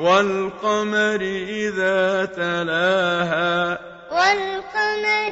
والقمر إذا تلاها والقمر